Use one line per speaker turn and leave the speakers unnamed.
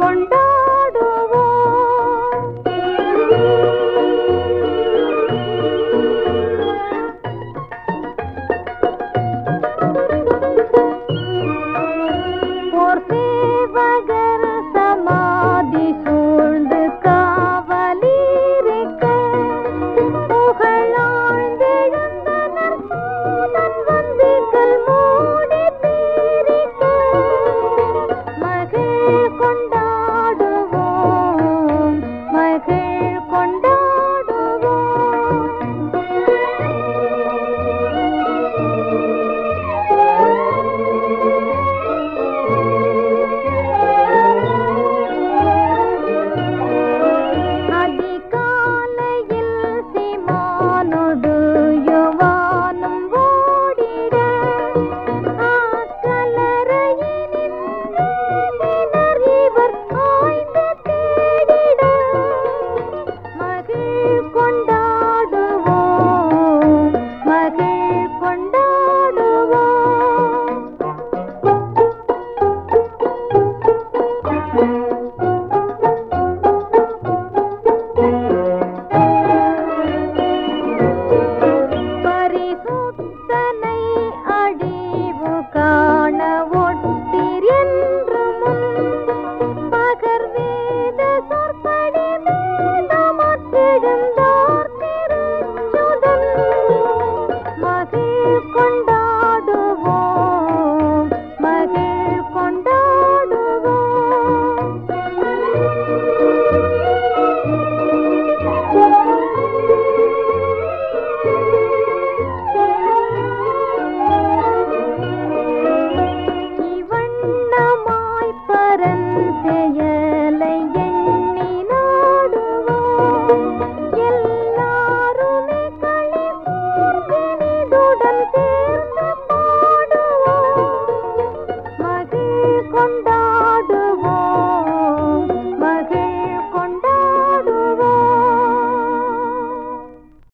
கொண்டா का